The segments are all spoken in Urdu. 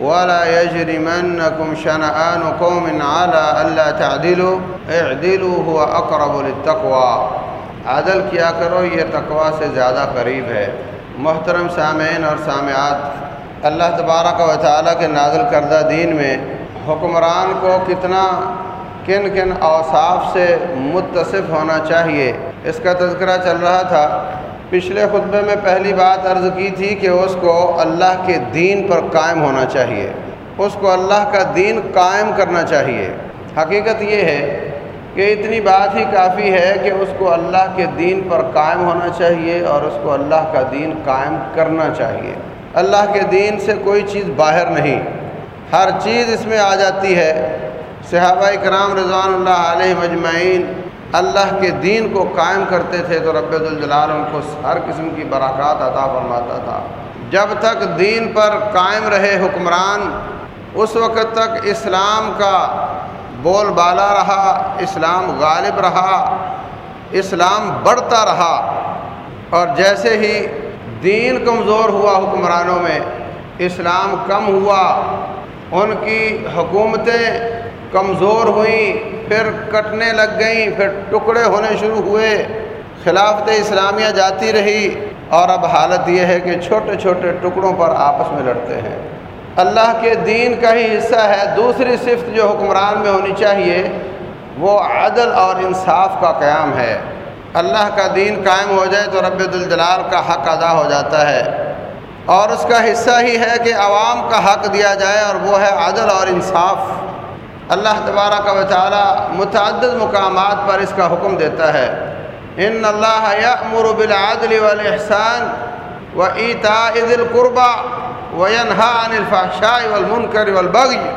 ولا يجرمنكم شنآن قوم على ألا تعدلوا. اعدلوا هو أقرب للتقوى. عدل کیا کرو، یہ تقوی سے زیادہ قریب ہے۔ محترم سامعین اور سامعات، اللہ تبارک و تعالیٰ کے نازل کردہ دین میں حکمران کو کتنا کن کن اوصاف سے متصف ہونا چاہیے۔ اس کا تذکرہ چل رہا تھا۔ پچھلے خطبے میں پہلی بات عرض کی تھی کہ اس کو اللہ کے دین پر قائم ہونا چاہیے۔ اس کو اللہ کا دین قائم کرنا چاہیے۔ حقیقت یہ ہے کہ اتنی بات ہی کافی ہے کہ اس کو اللہ کے دین پر قائم ہونا چاہیے اور اس کو اللہ کا دین قائم کرنا چاہیے۔ اللہ کے دین سے کوئی چیز باہر نہیں۔ ہر چیز اس میں آ جاتی ہے۔ صحابہ کرام رضوان اللہ علیہ مجمعین اللہ کے دین کو قائم کرتے تھے تو رب الجلال ان کو ہر قسم کی براکات عطا فرماتا تھا۔ جب تک دین پر قائم رہے حکمران، اس وقت تک اسلام کا بول بالا رہا، اسلام غالب رہا، اسلام بڑھتا رہا۔ اور جیسے ہی دین کمزور ہوا حکمرانوں میں، اسلام کم ہوا، ان کی حکومتیں کمزور ہوئیں، پھر کٹنے لگ گئیں، پھر ٹکڑے ہونے شروع ہوئے، خلافت اسلامیہ جاتی رہی۔ اور اب حالت یہ ہے کہ چھوٹے چھوٹے ٹکڑوں پر آپس میں لڑتے ہیں۔ اللہ کے دین کا ہی حصہ ہے، دوسری صفت جو حکمران میں ہونی چاہیے، وہ عدل اور انصاف کا قیام ہے۔ اللہ کا دین قائم ہو جائے تو رب الجلال کا حق ادا ہو جاتا ہے۔ اور اس کا حصہ ہی ہے کہ عوام کا حق دیا جائے اور وہ ہے عدل اور انصاف۔ اللہ تبارہ کا وطالعہ متعدد مقامات پر اس کا حکم دیتا ہے۔ ان اللہ یأمر بالعدل والاحسان و ایتا عید القربہ وینحا عن الفحشاء والمنکر والبغی۔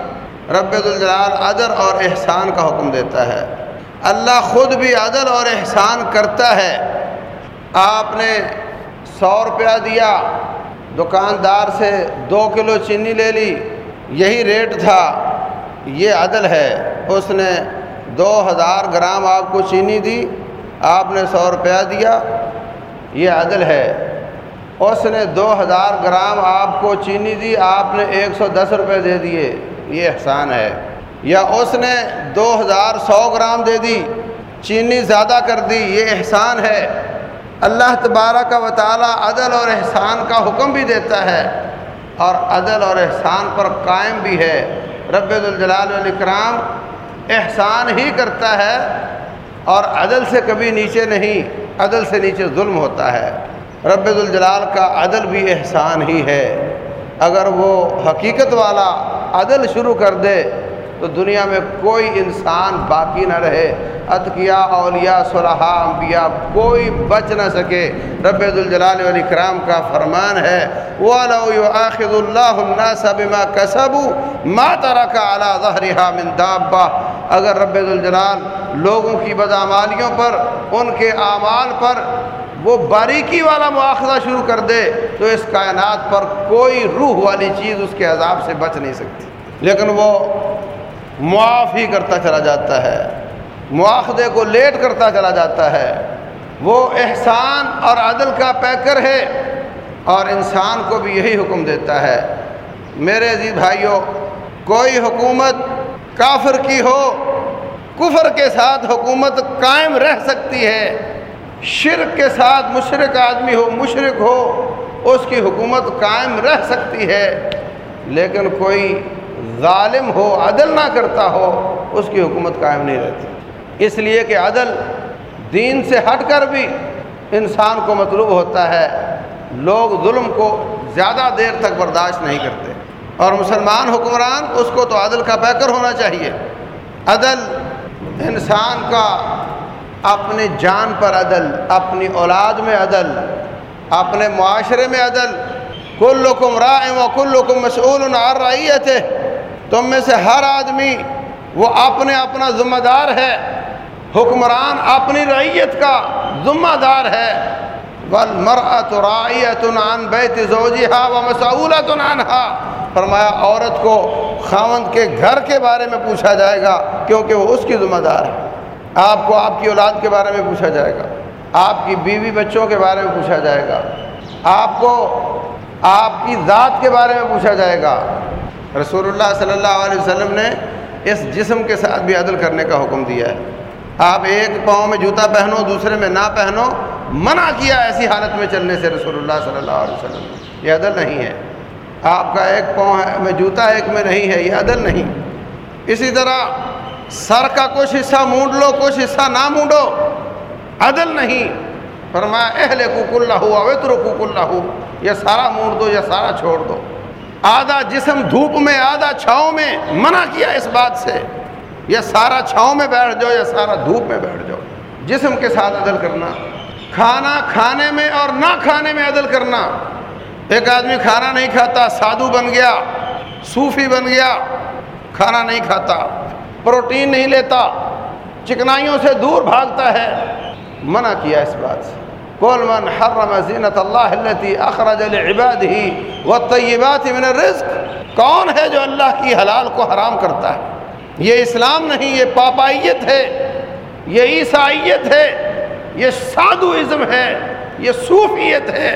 رب الجلال عدل اور احسان کا حکم دیتا ہے۔ اللہ خود بھی عدل اور احسان کرتا ہے۔ آپ نے سو روپیہ دیا، دکاندار سے دو کلو چینی لے لی، یہی ریٹ تھا۔ یہ عدل ہے۔ اس نے دو ہزار گرام آپ کو چینی دی، آپ نے سو روپیہ دیا، یہ عدل ہے۔ اس نے دو ہزار گرام آپ کو چینی دی، آپ نے ایک سو دس روپے دے دیے۔ یہ احسان ہے۔ یا اس نے دو ہزار سو گرام دے دی، چینی زیادہ کر دی، یہ احسان ہے۔ اللہ تبارہ کا وطالعہ عدل اور احسان کا حکم بھی دیتا ہے اور عدل اور احسان پر قائم بھی ہے۔ رب الجلال الاکرام احسان ہی کرتا ہے اور عدل سے کبھی نیچے نہیں، عدل سے نیچے ظلم ہوتا ہے۔ رب الجلال کا عدل بھی احسان ہی ہے۔ اگر وہ حقیقت والا عدل شروع کر دے تو دنیا میں کوئی انسان باقی نہ رہے۔ اتقیا اولیاء صلاحہ انبیاء، کوئی بچ نہ سکے۔ رب الجلال والاکرام کا فرمان ہے، وَلَوْ يُعَاخِذُ اللَّهُ النَّاسَ بِمَا كَسَبُوا مَا تَرَكَ عَلَى ظَهْرِهَا مِن دَابَّةٍ۔ اگر رب الجلال لوگوں کی بدعمالیوں پر، ان کے اعمال پر وہ باریکی والا مواخذہ شروع کر دے، تو اس کائنات پر کوئی روح والی چیز اس کے عذاب سے بچ نہیں سکتی۔ لیکن وہ معاف ہی کرتا چلا جاتا ہے، مواخذے کو لیٹ کرتا چلا جاتا ہے۔ وہ احسان اور عدل کا پیکر ہے اور انسان کو بھی یہی حکم دیتا ہے۔ میرے عزیز بھائیوں، کوئی حکومت کافر کی ہو، کفر کے ساتھ حکومت قائم رہ سکتی ہے۔ شرک کے ساتھ مشرق آدمی ہو مشرق ہو، اس کی حکومت قائم رہ سکتی ہے۔ لیکن کوئی ظالم ہو، عدل نہ کرتا ہو، اس کی حکومت قائم نہیں رہتی۔ اس لیے کہ عدل دین سے ہٹ کر بھی انسان کو مطلوب ہوتا ہے۔ لوگ ظلم کو زیادہ دیر تک برداشت نہیں کرتے۔ اور مسلمان حکمران، اس کو تو عدل کا پیکر ہونا چاہیے۔ عدل انسان کا اپنی جان پر عدل، اپنی اولاد میں عدل، اپنے معاشرے میں عدل۔ کل لکم رائے و کل لکم مسعول رعیت ہے تم میں سے ہر آدمی وہ اپنے اپنا ذمہ دار ہے، حکمران اپنی رعیت کا ذمہ دار ہے۔ بل رعیت عن بیت زوجہا و مسعولت فرمایا، عورت کو خاوند کے گھر کے بارے میں پوچھا جائے گا، کیونکہ وہ اس کی ذمہ دار ہے۔ آپ کو آپ کی اولاد کے بارے میں پوچھا جائے گا۔ آپ کی بیوی بچوں کے بارے میں پوچھا جائے گا۔ آپ کو آپ کی ذات کے بارے میں پوچھا جائے گا۔ رسول اللہ صلی اللہ علیہ وسلم نے اس جسم کے ساتھ بھی عدل کرنے کا حکم دیا ہے۔ آپ ایک پاؤں میں جوتا پہنو، دوسرے میں نہ پہنو، منع کیا ایسی حالت میں چلنے سے رسول اللہ صلی اللہ علیہ وسلم۔ نے یہ عدل نہیں ہے۔ آپ کا ایک پاؤں ہے، میں جوتا ایک میں نہیں ہے، یہ عدل نہیں۔ اسی طرح سر کا کچھ حصہ مونڈ لو، کچھ حصہ نہ مونڈو، عدل نہیں۔ فرمایا اہل کوک اللہ ہو اوتر کوک اللہ ہو یا سارا مونڈ دو یا سارا چھوڑ دو۔ آدھا جسم دھوپ میں، آدھا چھاؤں میں منع کیا اس بات سے۔ یا سارا چھاؤں میں بیٹھ جاؤ یا سارا دھوپ میں بیٹھ جاؤ۔ جسم کے ساتھ عدل کرنا۔ کھانا کھانے میں اور نہ کھانے میں عدل کرنا۔ ایک آدمی کھانا نہیں کھاتا، سادھو بن گیا، صوفی بن گیا، کھانا نہیں کھاتا، پروٹین نہیں لیتا، چکنائیوں سے دور بھاگتا ہے۔ منع کیا اس بات سے۔ کول من حرم زینت اللہ التي اخرج لعباده والطیبات من الرزق، کون ہے جو اللہ کی حلال کو حرام کرتا ہے؟ یہ اسلام نہیں، یہ پاپائیت ہے، یہ عیسائیت ہے، یہ سادھو ہے، یہ صوفیت ہے۔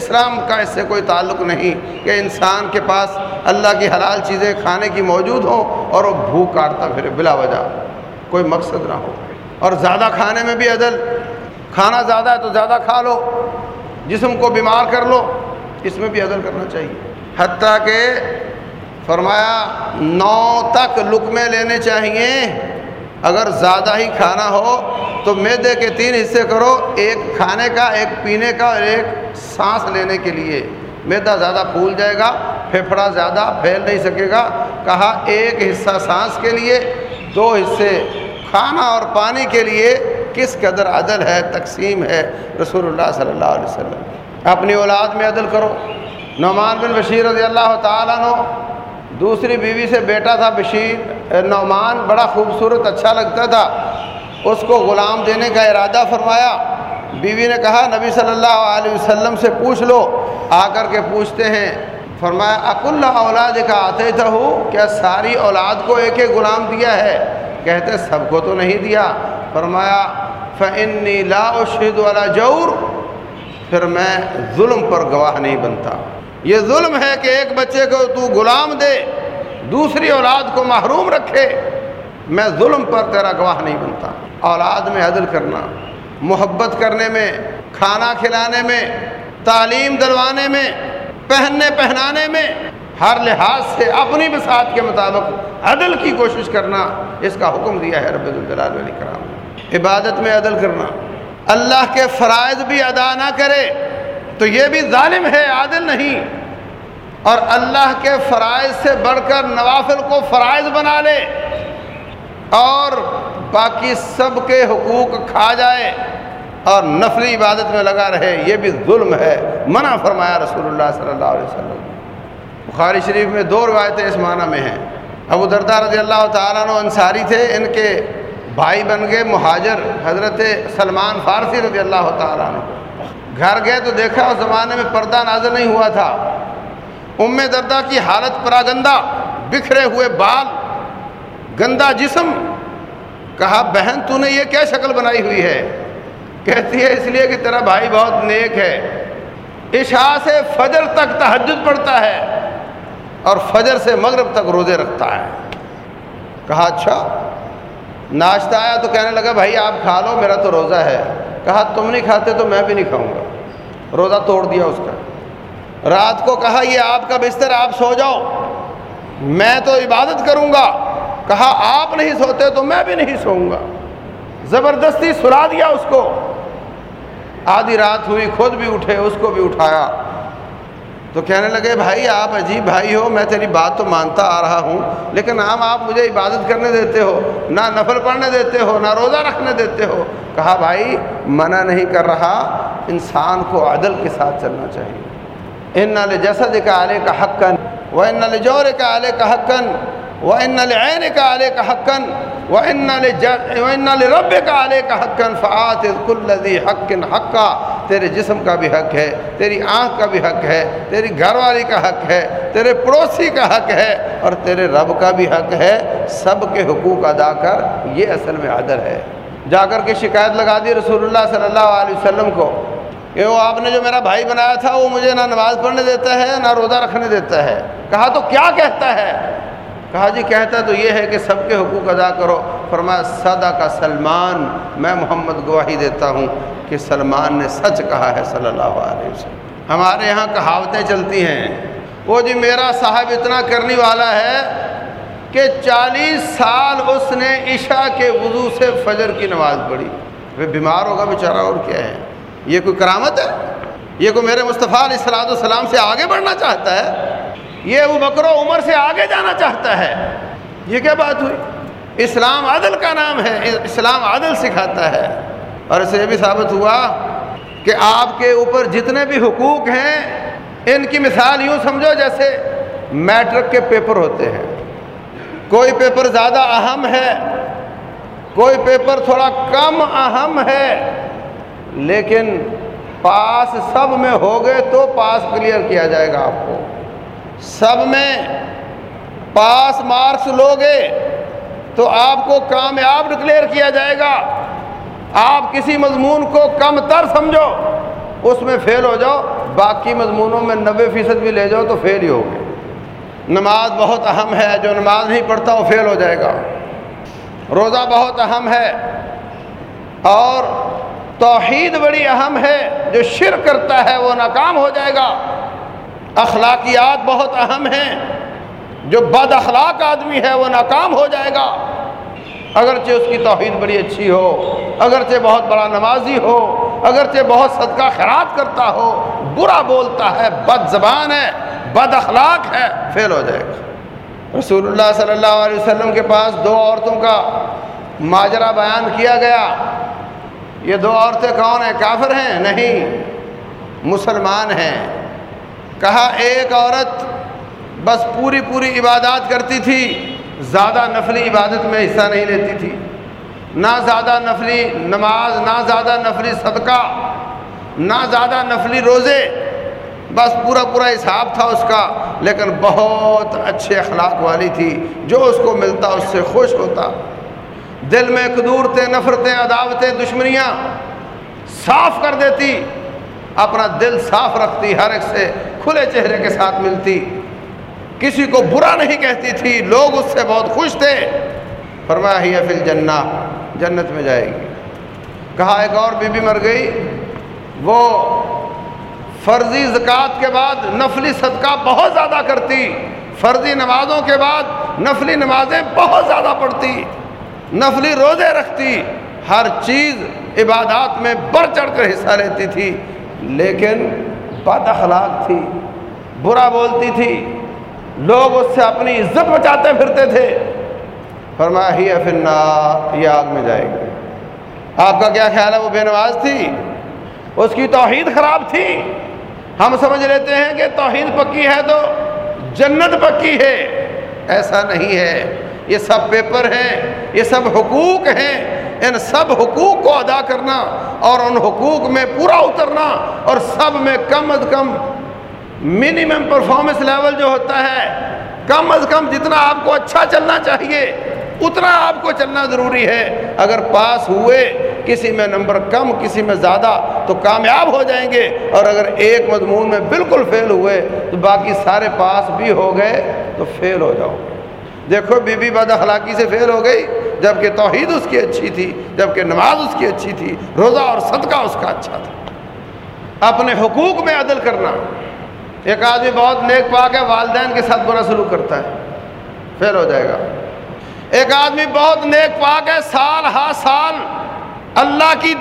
اسلام کا اس سے کوئی تعلق نہیں کہ انسان کے پاس اللہ کی حلال چیزیں کھانے کی موجود ہوں اور وہ بھوک کاٹتا پھر بلا وجہ، کوئی مقصد نہ ہو۔ اور زیادہ کھانے میں بھی عدل کھانا زیادہ ہے تو زیادہ کھا لو، جسم کو بیمار کر لو، اس میں بھی عدل کرنا چاہیے۔ حتیٰ کہ فرمایا، نو تک لکمے لینے چاہیے۔ اگر زیادہ ہی کھانا ہو تو میدے کے تین حصے کرو، ایک کھانے کا، ایک پینے کا اور ایک سانس لینے کے لیے۔ میدا زیادہ پھول جائے گا، پھیپھڑا زیادہ پھیل نہیں سکے گا۔ کہا، ایک حصہ سانس کے لیے، دو حصے کھانا اور پانی کے لیے۔ کس قدر عدل ہے، تقسیم ہے رسول اللہ صلی اللہ علیہ وسلم اپنی اولاد میں عدل کرو۔ نعمان بن بشیر رضی اللہ تعالیٰ نو دوسری بیوی سے بیٹا تھا بشیر۔ نعمان، بڑا خوبصورت اچھا لگتا تھا۔ اس کو غلام دینے کا ارادہ فرمایا۔ بیوی نے کہا، نبی صلی اللہ علیہ وسلم سے پوچھ لو۔ آ کر کے پوچھتے ہیں۔ فرمایا اک اللہ اولاد کا آتے تھا کیا ساری اولاد کو ایک ایک غلام دیا ہے؟ کہتے، سب کو تو نہیں دیا۔ فرمایا فنی لا شہید والا جور پھر میں ظلم پر گواہ نہیں بنتا۔ یہ ظلم ہے کہ ایک بچے کو تو غلام دے، دوسری اولاد کو محروم رکھے، میں ظلم پر تیرا گواہ نہیں بنتا۔ اولاد میں عدل کرنا، محبت کرنے میں، کھانا کھلانے میں، تعلیم دلوانے میں، پہننے پہنانے میں، ہر لحاظ سے اپنی بساط کے مطابق عدل کی کوشش کرنا، اس کا حکم دیا ہے رب الجلال علیہ کرام عبادت میں عدل کرنا، اللہ کے فرائض بھی ادا نہ کرے، تو یہ بھی ظالم ہے، عادل نہیں۔ اور اللہ کے فرائض سے بڑھ کر نوافل کو فرائض بنا لے، اور باقی سب کے حقوق کھا جائے، اور نفلی عبادت میں لگا رہے، یہ بھی ظلم ہے۔ منع فرمایا رسول اللہ صلی اللہ علیہ وسلم۔ بخاری شریف میں دو روایتیں اس معنی میں ہیں۔ ابو دردہ رضی اللہ تعالیٰ عنہ انصاری تھے، ان کے بھائی بن گئے مہاجر حضرت سلمان فارسی رضی اللہ تعالیٰ عنہ۔ گھر گئے تو دیکھا اس زمانے میں پردہ نازل نہیں ہوا تھا۔ ام دردہ کی حالت پرا گندہ بکھرے ہوئے بال، گندا جسم۔ کہا، بہن، تو نے یہ کیا شکل بنائی ہوئی ہے؟ کہتی ہے، اس لیے کہ تیرا بھائی بہت نیک ہے۔ عشاء سے فجر تک تحجد پڑتا ہے اور فجر سے مغرب تک روزے رکھتا ہے۔ کہا اچھا ناشتہ آیا تو کہنے لگا، بھائی آپ کھا لو، میرا تو روزہ ہے. کہا، تم نہیں کھاتے تو میں بھی نہیں کھاؤں گا. روزہ توڑ دیا اس کا۔ رات کو کہا، یہ آپ کا بستر، آپ سو جاؤ، میں تو عبادت کروں گا. کہا، آپ نہیں سوتے تو میں بھی نہیں سوؤں گا. زبردستی سلا دیا اس کو۔ آدھی رات ہوئی، خود بھی اٹھے، اس کو بھی اٹھایا۔ تو کہنے لگے، بھائی، آپ عجیب بھائی ہو، میں تیری بات تو مانتا آ رہا ہوں، لیکن ہم آپ مجھے عبادت کرنے دیتے ہو، نہ نفل پڑھنے دیتے ہو، نہ روزہ رکھنے دیتے ہو۔ کہا، بھائی، منع نہیں کر رہا، انسان کو عدل کے ساتھ چلنا چاہیے۔ ان نل جسد کا علیہ کا حقن وہ ان نل جور کا علیہ کا حقن وہ ان نل کا علیہ کا حقن وہ ان رب کا علیہ کا حقن فعت کلزی حق حقہ تیرے جسم کا بھی حق ہے، تیری آنکھ کا بھی حق ہے، تیری گھر والی کا حق ہے، تیرے پڑوسی کا حق ہے اور تیرے رب کا بھی حق ہے۔ سب کے حقوق ادا کر یہ اصل میں عدل ہے۔ جا کر کے شکایت لگا دی رسول اللہ صلی اللہ علیہ وسلم کو کہ وہ آپ نے جو میرا بھائی بنایا تھا، وہ مجھے نہ نماز پڑھنے دیتا ہے، نہ روزہ رکھنے دیتا ہے۔ کہا تو کیا کہتا ہے؟ کہا جی کہتا تو یہ ہے کہ سب کے حقوق ادا کرو۔ فرمایا صدا کا سلمان، میں محمد گواہی دیتا ہوں کہ سلمان نے سچ کہا ہے صلی اللہ علیہ وسلم۔ ہمارے یہاں کہاوتیں چلتی ہیں۔ وہ جی میرا صاحب اتنا کرنے والا ہے کہ چالیس سال اس نے عشاء کے وضو سے فجر کی نماز پڑھی۔ وہ بیمار ہوگا بیچارہ، اور کیا ہے؟ یہ کوئی کرامت ہے؟ یہ کوئی میرے مصطفیٰ علیہ السلاۃ السلام سے آگے بڑھنا چاہتا ہے؟ یہ ابو بکر و عمر سے آگے جانا چاہتا ہے۔ یہ کیا بات ہوئی؟ اسلام عدل کا نام ہے، اسلام عدل سکھاتا ہے۔ اور اسے یہ بھی ثابت ہوا کہ آپ کے اوپر جتنے بھی حقوق ہیں، ان کی مثال یوں سمجھو جیسے میٹرک کے پیپر ہوتے ہیں۔ کوئی پیپر زیادہ اہم ہے، کوئی پیپر تھوڑا کم اہم ہے، لیکن پاس سب میں ہوگے تو پاس کلیئر کیا جائے گا آپ کو۔ سب میں پاس مارکس لوگے، تو آپ کو کامیاب ڈکلیئر کیا جائے گا۔ آپ کسی مضمون کو کم تر سمجھو، اس میں فیل ہو جاؤ۔ باقی مضمونوں میں نوے فیصد بھی لے جاؤ تو فیل ہی ہوگے نماز بہت اہم ہے، جو نماز نہیں پڑھتا وہ فیل ہو جائے گا۔ روزہ بہت اہم ہے، اور توحید بڑی اہم ہے۔ جو شر کرتا ہے وہ ناکام ہو جائے گا۔ اخلاقیات بہت اہم ہیں۔ جو بد اخلاق آدمی ہے وہ ناکام ہو جائے گا۔ اگرچہ اس کی توحید بڑی اچھی ہو، اگرچہ بہت بڑا نمازی ہو، اگرچہ بہت صدقہ خیرات کرتا ہو، برا بولتا ہے، بد زبان ہے، بد اخلاق ہے، فیل ہو جائے گا۔ رسول اللہ صلی اللہ علیہ وسلم کے پاس دو عورتوں کا ماجرہ بیان کیا گیا۔ یہ دو عورتیں کون ہیں؟ کافر ہیں؟ نہیں، مسلمان ہیں۔ کہا ایک عورت بس پوری پوری عبادات کرتی تھی، زیادہ نفلی عبادت میں حصہ نہیں لیتی تھی۔ نہ زیادہ نفلی نماز، نہ زیادہ نفلی صدقہ، نہ زیادہ نفلی روزے، بس پورا پورا حساب تھا اس کا۔ لیکن بہت اچھے اخلاق والی تھی، جو اس کو ملتا اس سے خوش ہوتا۔ دل میں قدورتیں، نفرتیں، عداوتیں، دشمنیاں صاف کر دیتی، اپنا دل صاف رکھتی ہر ایک سے۔ کھلے چہرے کے ساتھ ملتی۔ کسی کو برا نہیں کہتی تھی، لوگ اس سے بہت خوش تھے۔ فرمایا، ہی فل جنا جنت میں جائے گی۔ کہا، ایک اور بی بی مر گئی۔ وہ فرضی زکوٰۃ کے بعد نفلی صدقہ بہت زیادہ کرتی۔ فرضی نمازوں کے بعد نفلی نمازیں بہت زیادہ پڑھتی۔ نفلی روزے رکھتی۔ ہر چیز عبادات میں بڑھ چڑھ کر حصہ لیتی تھی۔ لیکن بد اخلاق تھی، برا بولتی تھی، لوگ اس سے اپنی عزت بچاتے پھرتے تھے۔ فرمایا، ہی فنا یہ آگ میں جائے گی۔ آپ کا کیا خیال ہے؟ وہ بے نواز تھی۔ اس کی توحید خراب تھی۔ ہم سمجھ لیتے ہیں کہ توحید پکی ہے تو جنت پکی ہے۔ ایسا نہیں ہے۔ یہ سب پیپر ہیں، یہ سب حقوق ہیں۔ ان سب حقوق کو ادا کرنا اور ان حقوق میں پورا اترنا اور سب میں کم از کم منیمم پرفارمنس لیول جو ہوتا ہے، کم از کم جتنا آپ کو اچھا چلنا چاہیے، اتنا آپ کو چلنا ضروری ہے۔ اگر پاس ہوئے، کسی میں نمبر کم، کسی میں زیادہ، تو کامیاب ہو جائیں گے۔ اور اگر ایک مضمون میں بالکل فیل ہوئے، تو باقی سارے پاس بھی ہو گئے، تو فیل ہو جاؤ۔ دیکھو بی بی بد اخلاقی سے فیل ہو گئی۔ جبکہ توحید اس کی اچھی تھی جبکہ نماز اس کی اچھی تھی، روزہ اور صدقہ اس کا اچھا تھا۔ اپنے حقوق میں عدل کرنا۔ ایک آدمی بہت نیک پاک ہے، والدین کے ساتھ برا سلوک کرتا ہے۔ فیل ہو جائے گا۔ ایک آدمی بہت نیک پاک ہے، سال ہا سال اللہ کی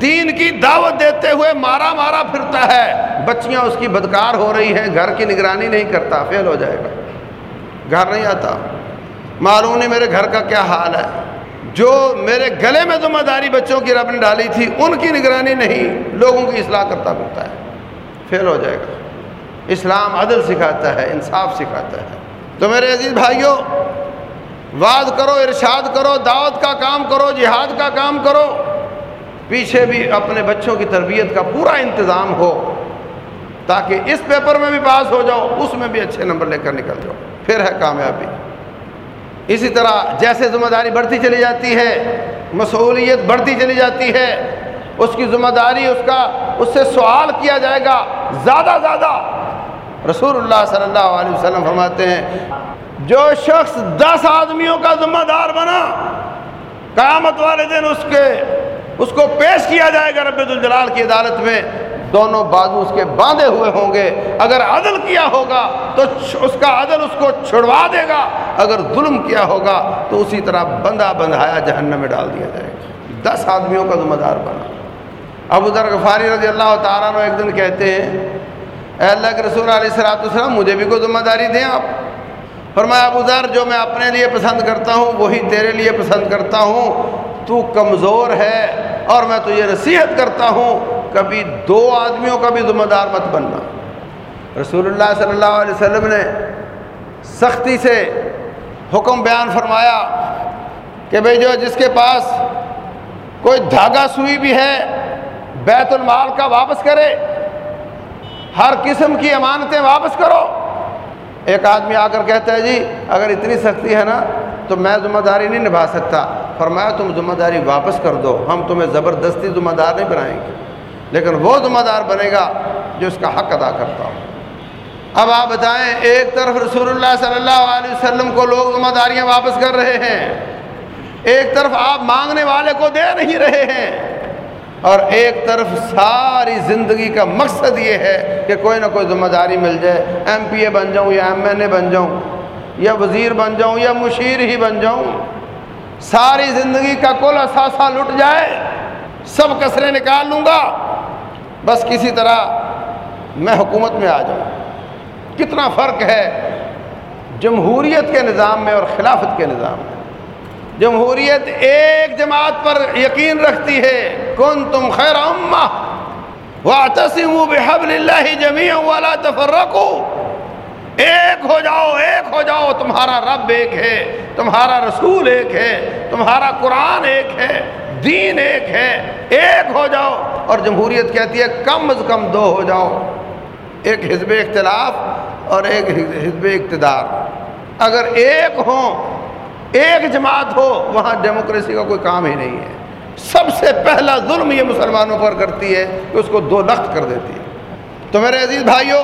دین کی دعوت دیتے ہوئے مارا مارا پھرتا ہے۔ بچیاں اس کی بدکار ہو رہی ہیں، گھر کی نگرانی نہیں کرتا، فیل ہو جائے گا۔ گھر نہیں آتا۔ معلوم نہیں میرے گھر کا کیا حال ہے؟ جو میرے گلے میں ذمہ داری بچوں کی رب نے ڈالی تھی، ان کی نگرانی نہیں، لوگوں کی اصلاح کرتا پھرتا ہے۔ فیل ہو جائے گا۔ اسلام عدل سکھاتا ہے، انصاف سکھاتا ہے۔ تو میرے عزیز بھائیوں، وعد کرو، ارشاد کرو، دعوت کا کام کرو، جہاد کا کام کرو۔ پیچھے بھی اپنے بچوں کی تربیت کا پورا انتظام ہو، تاکہ اس پیپر میں بھی پاس ہو جاؤ، اس میں بھی اچھے نمبر لے کر نکل جاؤ۔ پھر ہے کامیابی۔ اسی طرح جیسے ذمہ داری بڑھتی چلی جاتی ہے مصولیت بڑھتی چلی جاتی ہے، اس کی ذمہ داری، اس کا، اس سے سوال کیا جائے گا زیادہ زیادہ۔ رسول اللہ صلی اللہ علیہ وسلم فرماتے ہیں، جو شخص دس آدمیوں کا ذمہ دار بنا، قیامت والے دن اس کے، اس کو پیش کیا جائے گا رب الجلال کی عدالت میں۔ دونوں بازو اس کے باندھے ہوئے ہوں گے۔ اگر عدل کیا ہوگا تو اس کا عدل اس کو چھڑوا دے گا۔ اگر ظلم کیا ہوگا تو اسی طرح بندہ بندھایا جہنم میں ڈال دیا جائے گا۔ دس آدمیوں کا ذمہ دار بنا۔ ابو ذر غفاری رضی اللہ تعالیٰ نے ایک دن کہتے ہیں، اے اللہ کے رسول علیہ السلاۃ السلام مجھے بھی کوئی ذمہ داری دیں آپ؟ فرمایا، ابو ذر، جو میں اپنے لیے پسند کرتا ہوں، وہی تیرے لیے پسند کرتا ہوں۔ تو کمزور ہے اور میں تو یہ نصیحت کرتا ہوں کبھی دو آدمیوں کا بھی ذمہ دار مت بننا۔ رسول اللہ صلی اللہ علیہ وسلم نے سختی سے حکم بیان فرمایا کہ بھئی جو جس کے پاس کوئی دھاگا سوئی بھی ہے، بیت المال کا واپس کرے۔ ہر قسم کی امانتیں واپس کرو۔ ایک آدمی آ کر کہتا ہے جی اگر اتنی سختی ہے نا، تو میں ذمہ داری نہیں نبھا سکتا۔ فرمایا، تم ذمہ داری واپس کر دو۔ ہم تمہیں زبردستی ذمہ دار نہیں بنائیں گے۔ لیکن وہ ذمہ دار بنے گا جو اس کا حق ادا کرتا ہو۔ اب آپ بتائیں، ایک طرف رسول اللہ صلی اللہ علیہ وسلم کو لوگ ذمہ داریاں واپس کر رہے ہیں، ایک طرف آپ مانگنے والے کو دے نہیں رہے ہیں، اور ایک طرف ساری زندگی کا مقصد یہ ہے کہ کوئی نہ کوئی ذمہ داری مل جائے۔ ایم پی اے بن جاؤں یا ایم این اے بن جاؤں، یا وزیر بن جاؤں، یا مشیر ہی بن جاؤں، ساری زندگی کا کل اثاثہ لٹ جائے، سب کسرے نکال لوں گا۔ بس کسی طرح میں حکومت میں آ جاؤں۔ کتنا فرق ہے جمہوریت کے نظام میں اور خلافت کے نظام میں۔ جمہوریت ایک جماعت پر یقین رکھتی ہے کن تم خیر امہ، واعتصموا بحبل اللہ جمیعا ولا تفرقوا۔ ایک ہو جاؤ، ایک ہو جاؤ، تمہارا رب ایک ہے، تمہارا رسول ایک ہے، تمہارا قرآن ایک ہے، دین ایک ہے۔ ایک ہو جاؤ اور جمہوریت کہتی ہے کم از کم دو ہو جاؤ۔ ایک حزب اختلاف اور ایک حزب اقتدار۔ اگر ایک ہوں، ایک جماعت ہو، وہاں ڈیموکریسی کا کوئی کام ہی نہیں ہے۔ سب سے پہلا ظلم یہ مسلمانوں پر کرتی ہے کہ اس کو دو لخت کر دیتی ہے۔ تو میرے عزیز بھائیوں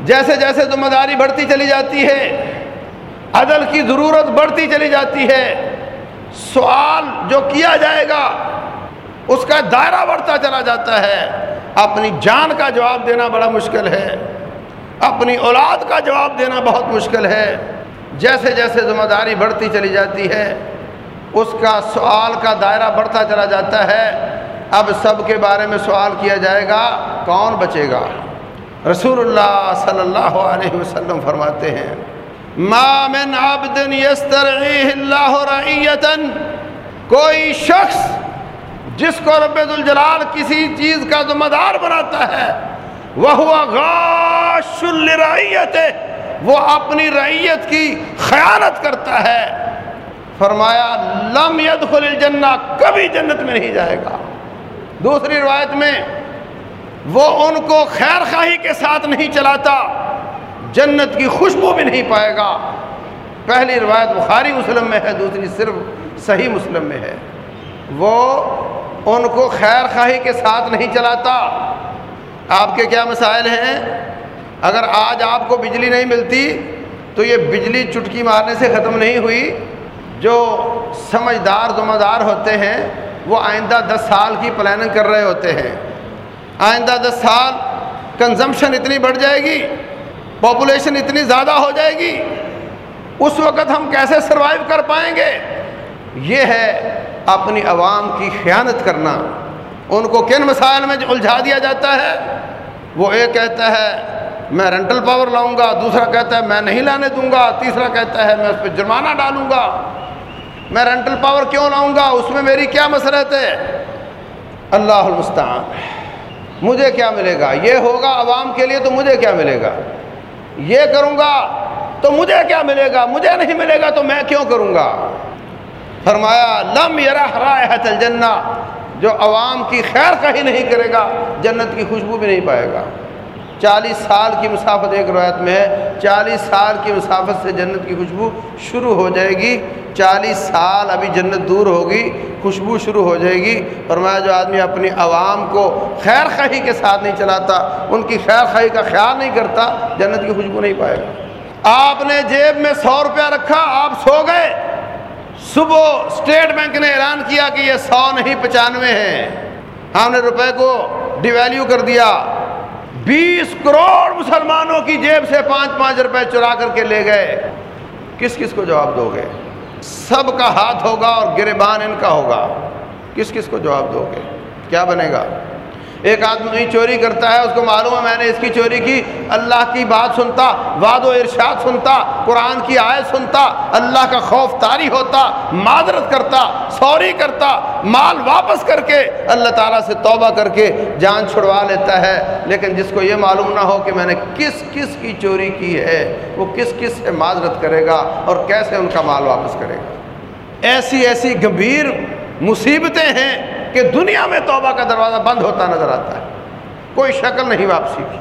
جیسے جیسے ذمہ داری بڑھتی چلی جاتی ہے، عدل کی ضرورت بڑھتی چلی جاتی ہے، سوال جو کیا جائے گا اس کا دائرہ بڑھتا چلا جاتا ہے۔ اپنی جان کا جواب دینا بڑا مشکل ہے۔ اپنی اولاد کا جواب دینا بہت مشکل ہے۔ جیسے جیسے ذمہ داری بڑھتی چلی جاتی ہے، اس کا سوال کا دائرہ بڑھتا چلا جاتا ہے۔ اب سب کے بارے میں سوال کیا جائے گا، کون بچے گا؟ رسول اللہ صلی اللہ علیہ وسلم فرماتے ہیں، ما من عبد اللہ رعیتا، کوئی شخص جس کو رب الجلال کسی چیز کا ذمہ دار بناتا ہے وہ غاش الرعیت وہ اپنی رعیت کی خیانت کرتا ہے۔ فرمایا، لم يدخل الجنہ، کبھی جنت میں نہیں جائے گا۔ دوسری روایت میں، وہ ان کو خیر خواہی کے ساتھ نہیں چلاتا، جنت کی خوشبو بھی نہیں پائے گا۔ پہلی روایت بخاری مسلم میں ہے، دوسری صرف صحیح مسلم میں ہے۔ وہ ان کو خیر خواہی کے ساتھ نہیں چلاتا۔ آپ کے کیا مسائل ہیں؟ اگر آج آپ کو بجلی نہیں ملتی، تو یہ بجلی چٹکی مارنے سے ختم نہیں ہوئی۔ جو سمجھدار ذمہ دار ہوتے ہیں، وہ آئندہ دس سال کی پلاننگ کر رہے ہوتے ہیں۔ آئندہ دس سال کنزمپشن اتنی بڑھ جائے گی پاپولیشن اتنی زیادہ ہو جائے گی۔ اس وقت ہم کیسے سروائیو کر پائیں گے؟ یہ ہے اپنی عوام کی خیانت کرنا۔ ان کو کن مسائل میں الجھا دیا جاتا ہے؟ وہ ایک کہتا ہے، میں رینٹل پاور لاؤں گا، دوسرا کہتا ہے، میں نہیں لانے دوں گا، تیسرا کہتا ہے، میں اس پہ جرمانہ ڈالوں گا۔ میں رینٹل پاور کیوں لاؤں گا؟ اس میں میری کیا مسرت ہے؟ اللہ المستعان۔ مجھے کیا ملے گا؟ یہ ہوگا عوام کے لیے تو مجھے کیا ملے گا؟ یہ کروں گا تو مجھے کیا ملے گا؟ مجھے نہیں ملے گا تو میں کیوں کروں گا؟ فرمایا، لم رائحت الجنہ، جو عوام کی خیر کا نہیں کرے گا، جنت کی خوشبو بھی نہیں پائے گا۔ چالیس سال کی مسافت ایک روایت میں ہے، چالیس سال کی مسافت سے جنت کی خوشبو شروع ہو جائے گی۔ چالیس سال ابھی جنت دور ہوگی، خوشبو شروع ہو جائے گی۔ اور میں جو آدمی اپنی عوام کو خیر خواہی کے ساتھ نہیں چلاتا، ان کی خیر خواہی کا خیال نہیں کرتا، جنت کی خوشبو نہیں پائے گا۔ آپ نے جیب میں سو روپیہ رکھا، آپ سو گئے۔ صبح اسٹیٹ بینک نے اعلان کیا کہ یہ سو نہیں پچانوے ہیں۔ ہاں، ہم نے روپے کو ڈیویلیو کر دیا۔ بیس کروڑ مسلمانوں کی جیب سے پانچ پانچ روپے چرا کر کے لے گئے۔ کس کس کو جواب دو گے؟ سب کا ہاتھ ہوگا اور گربان ان کا ہوگا۔ کس کس کو جواب دو گے؟ کیا بنے گا؟ ایک آدمی چوری کرتا ہے، اس کو معلوم ہے میں نے اس کی چوری کی۔ اللہ کی بات سنتا واد و ارشاد سنتا، قرآن کی آیت سنتا، اللہ کا خوف تاری ہوتا، معذرت کرتا، سوری کرتا، مال واپس کر کے اللہ تعالیٰ سے توبہ کر کے جان چھڑوا لیتا ہے۔ لیکن جس کو یہ معلوم نہ ہو کہ میں نے کس کس کی چوری کی ہے، وہ کس کس سے معذرت کرے گا اور کیسے ان کا مال واپس کرے گا۔ ایسی ایسی گمبھیر مصیبتیں ہیں کہ دنیا میں توبہ کا دروازہ بند ہوتا نظر آتا ہے۔ کوئی شکل نہیں واپسی کی۔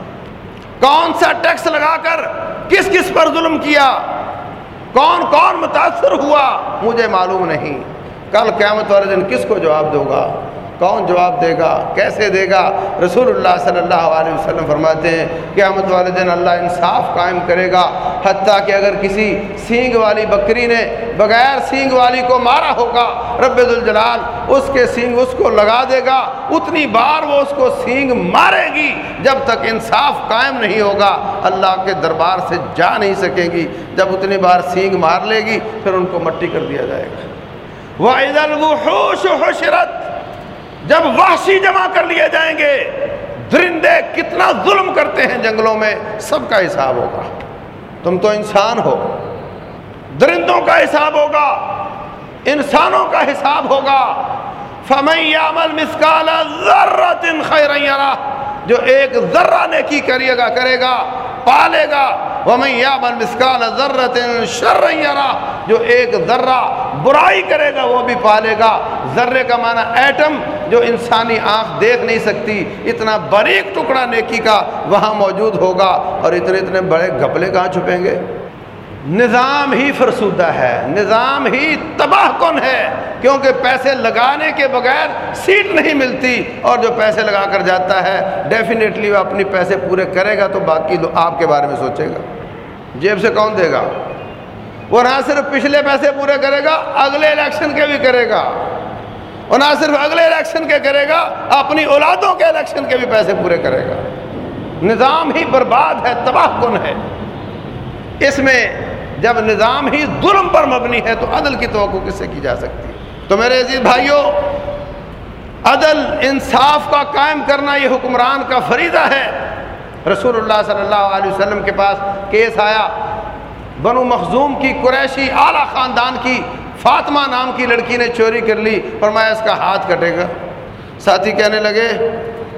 کون سا ٹیکس لگا کر کس کس پر ظلم کیا؟ کون کون متاثر ہوا؟ مجھے معلوم نہیں۔ کل قیامت والے دن کس کو جواب دوں گا؟ کون جواب دے گا؟ کیسے دے گا؟ رسول اللہ صلی اللہ علیہ وسلم فرماتے ہیں، قیامت والے دن اللہ انصاف قائم کرے گا، حتیٰ کہ اگر کسی سینگ والی بکری نے بغیر سینگ والی کو مارا ہوگا، رب الجلال اس کے سینگ اس کو لگا دے گا، اتنی بار وہ اس کو سینگ مارے گی جب تک انصاف قائم نہیں ہوگا، اللہ کے دربار سے جا نہیں سکے گی، جب اتنی بار سینگ مار لے گی، پھر ان کو مٹی کر دیا جائے گا۔ وہ حشرت جب وحشی جمع کر لیے جائیں گے، درندے کتنا ظلم کرتے ہیں جنگلوں میں، سب کا حساب ہوگا۔ تم تو انسان ہو۔ درندوں کا حساب ہوگا، انسانوں کا حساب ہوگا۔ فَمَن يَعْمَلْ مِثْقَالَ ذَرَّةٍ خَيْرًا يَرَهُ جو ایک ذرہ نیکی کریے گا، کرے گا، پالے گا۔ ذرت شر جو ایک ذرہ برائی کرے گا، وہ بھی پالے گا۔ ذرے کا معنی ایٹم، جو انسانی آنکھ دیکھ نہیں سکتی، اتنا باریک ٹکڑا نیکی کا وہاں موجود ہوگا اور اتنے اتنے بڑے گپلے کہاں چھپیں گے؟ نظام ہی فرسودہ ہے، نظام ہی تباہ کن ہے۔ کیونکہ پیسے لگانے کے بغیر سیٹ نہیں ملتی۔ اور جو پیسے لگا کر جاتا ہے ڈیفینیٹلی وہ اپنی پیسے پورے کرے گا تو باقی آپ کے بارے میں سوچے گا۔ جیب سے کون دے گا؟ وہ نہ صرف پچھلے پیسے پورے کرے گا، اگلے الیکشن کے بھی کرے گا۔ اور نہ صرف اگلے الیکشن کے کرے گا، اپنی اولادوں کے الیکشن کے بھی پیسے پورے کرے گا۔ نظام ہی برباد ہے، تباہ کن ہے۔ اس میں جب نظام ہی ظلم پر مبنی ہے تو عدل کی توقع کس سے کی جا سکتی ہے؟ تو میرے عزیز بھائیوں عدل انصاف کا قائم کرنا یہ حکمران کا فریضہ ہے۔ رسول اللہ صلی اللہ علیہ وسلم کے پاس کیس آیا۔ بنو مخزوم کی قریشی اعلیٰ خاندان کی فاطمہ نام کی لڑکی نے چوری کر لی۔ فرمایا اس کا ہاتھ کٹے گا۔ ساتھی کہنے لگے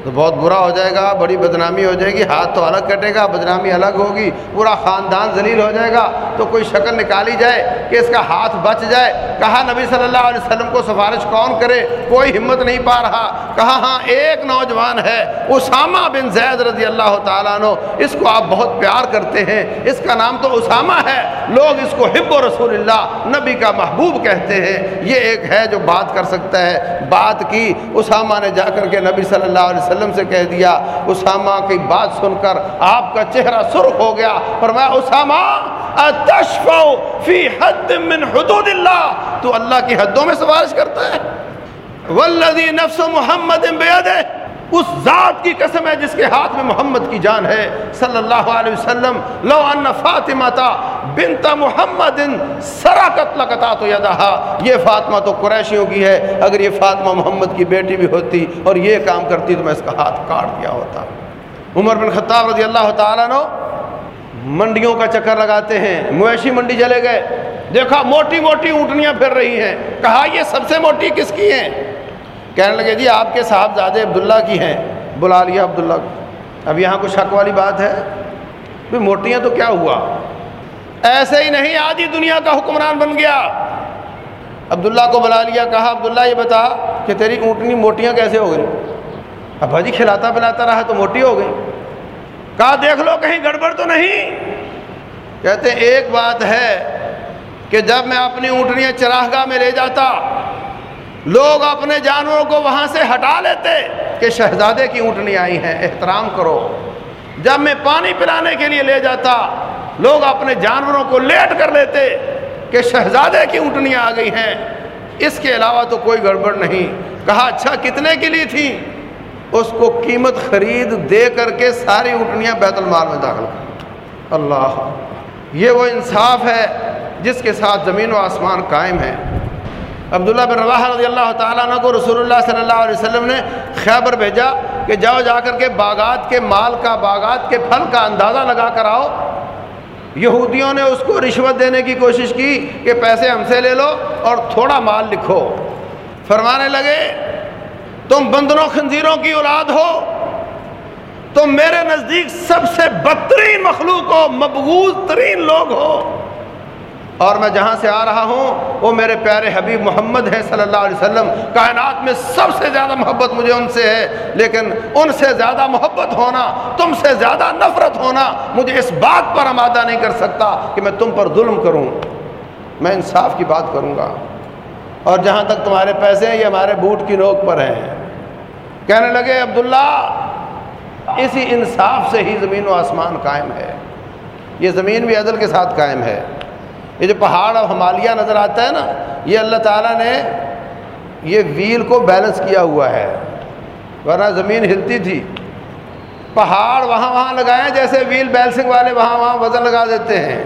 تو بہت برا ہو جائے گا، بڑی بدنامی ہو جائے گی، ہاتھ تو الگ کٹے گا، بدنامی الگ ہوگی، پورا خاندان ذلیل ہو جائے گا، تو کوئی شکل نکالی جائے کہ اس کا ہاتھ بچ جائے۔ کہا نبی صلی اللہ علیہ وسلم کو سفارش کون کرے؟ کوئی ہمت نہیں پا رہا۔ کہا ہاں ایک نوجوان ہے، اسامہ بن زید رضی اللہ تعالیٰ عنہ، اس کو آپ بہت پیار کرتے ہیں۔ اس کا نام تو اسامہ ہے۔ لوگ اس کو حب و رسول اللہ، نبی کا محبوب کہتے ہیں۔ یہ ایک ہے جو بات کر سکتا ہے۔ بات کی، اسامہ نے جا کر کے نبی صلی اللہ علیہ وسلم وسلم سے کہہ دیا، اسامہ کی بات سن کر آپ کا چہرہ سرخ ہو گیا. فرمایا، اسامہ اتشفو فی حد من حدود اللہ. تو اللہ کی حدوں میں سفارش کرتا ہے، والذی نفس محمد بیدہ اس ذات کی قسم ہے جس کے ہاتھ میں محمد کی جان ہے۔ صلی اللہ علیہ وسلم، لو ان فاطمہ تا بنت محمد سراکت لقتا تو یدہا۔ یہ فاطمہ تو قریشیوں کی ہے۔ اگر یہ فاطمہ محمد کی بیٹی بھی ہوتی اور یہ کام کرتی تو میں اس کا ہاتھ کاٹ دیا ہوتا۔ عمر بن خطاب رضی اللہ تعالیٰ نو منڈیوں کا چکر لگاتے ہیں۔ مویشی منڈی چلے گئے۔ دیکھا، موٹی موٹی اونٹنیاں پھر رہی ہیں۔ کہا، یہ سب سے موٹی کس کی ہیں؟ کہنے لگے جی آپ کے صاحبزادے عبداللہ کی ہیں، بلا لیا عبداللہ کو. اب یہاں کچھ شک والی بات ہے۔ بھی موٹیاں تو کیا ہوا؟ ایسے ہی نہیں، آج ہی دنیا کا حکمران بن گیا۔ عبداللہ کو بلا لیا، کہا، عبداللہ، یہ بتا کہ تیری اونٹنی موٹیاں کیسے ہو گئی اب بھاجی کھلاتا پلاتا رہا تو موٹی ہو گئی کہا، دیکھ لو، کہیں گڑبڑ تو نہیں؟ کہتے، ایک بات ہے کہ جب میں اپنی اونٹنیاں چراہگاہ میں لے جاتا لوگ اپنے جانوروں کو وہاں سے ہٹا لیتے کہ شہزادے کی اونٹنی آئی ہیں، احترام کرو۔ جب میں پانی پلانے کے لیے لے جاتا، لوگ اپنے جانوروں کو لیٹ کر لیتے کہ شہزادے کی اونٹنیاں آ گئی ہیں۔ اس کے علاوہ تو کوئی گڑبڑ نہیں۔ کہا اچھا کتنے کے لیے تھی؟ اس کو قیمت خرید دے کر کے ساری اونٹنیاں بیت المال میں داخل کر اللہ، یہ وہ انصاف ہے جس کے ساتھ زمین و آسمان قائم ہے عبداللہ بن رواح رضی اللہ تعالیٰ عنہ کو رسول اللہ صلی اللہ علیہ وسلم نے خیبر بھیجا کہ جاؤ جا کر کے باغات کے مال کا، باغات کے پھل کا اندازہ لگا کر آؤ۔ یہودیوں نے اس کو رشوت دینے کی کوشش کی کہ پیسے ہم سے لے لو اور تھوڑا مال لکھو۔ فرمانے لگے، تم بندنوں خنزیروں کی اولاد ہو۔ تم میرے نزدیک سب سے بدترین مخلوق ہو، مبغوض ترین لوگ ہو۔ اور میں جہاں سے آ رہا ہوں، وہ میرے پیارے حبیب محمد ہیں صلی اللہ علیہ وسلم۔ کائنات میں سب سے زیادہ محبت مجھے ان سے ہے، لیکن ان سے زیادہ محبت ہونا، تم سے زیادہ نفرت ہونا مجھے اس بات پر آمادہ نہیں کر سکتا کہ میں تم پر ظلم کروں۔ میں انصاف کی بات کروں گا۔ اور جہاں تک تمہارے پیسے ہیں، یہ ہمارے بوٹ کی نوک پر ہیں۔ کہنے لگے، عبداللہ، اسی انصاف سے ہی زمین و آسمان قائم ہے۔ یہ زمین بھی عدل کے ساتھ قائم ہے۔ یہ جو پہاڑ اور ہمالیہ نظر آتا ہے نا، یہ اللہ تعالیٰ نے یہ ویل کو بیلنس کیا ہوا ہے۔ ورنہ زمین ہلتی تھی۔ پہاڑ وہاں وہاں لگائیں جیسے ویل بیلنسنگ والے وہاں وہاں وزن لگا دیتے ہیں۔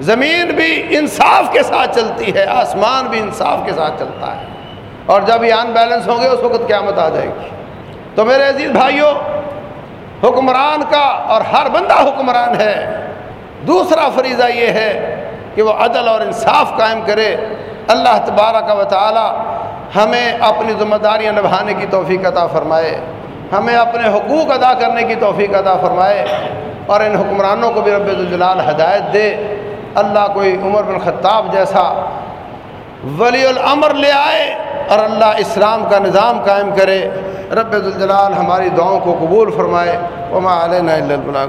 زمین بھی انصاف کے ساتھ چلتی ہے، آسمان بھی انصاف کے ساتھ چلتا ہے۔ اور جب یہ ان بیلنس ہوں گے، اس وقت قیامت آ جائے گی۔ تو میرے عزیز بھائیوں، حکمران کا اور ہر بندہ حکمران ہے۔ دوسرا فریضہ یہ ہے کہ وہ عدل اور انصاف قائم کرے۔ اللہ تبارہ کا تعالی ہمیں اپنی ذمہ داریاں نبھانے کی توفیق عطا فرمائے۔ ہمیں اپنے حقوق ادا کرنے کی توفیق عطا فرمائے۔ اور ان حکمرانوں کو بھی رب الجلال ہدایت دے۔ اللہ کوئی عمر بن خطاب جیسا ولی الامر لے آئے اور اللہ اسلام کا نظام قائم کرے۔ رب الجلال ہماری دعاؤں کو قبول فرمائے۔ وما علیہ البلاغ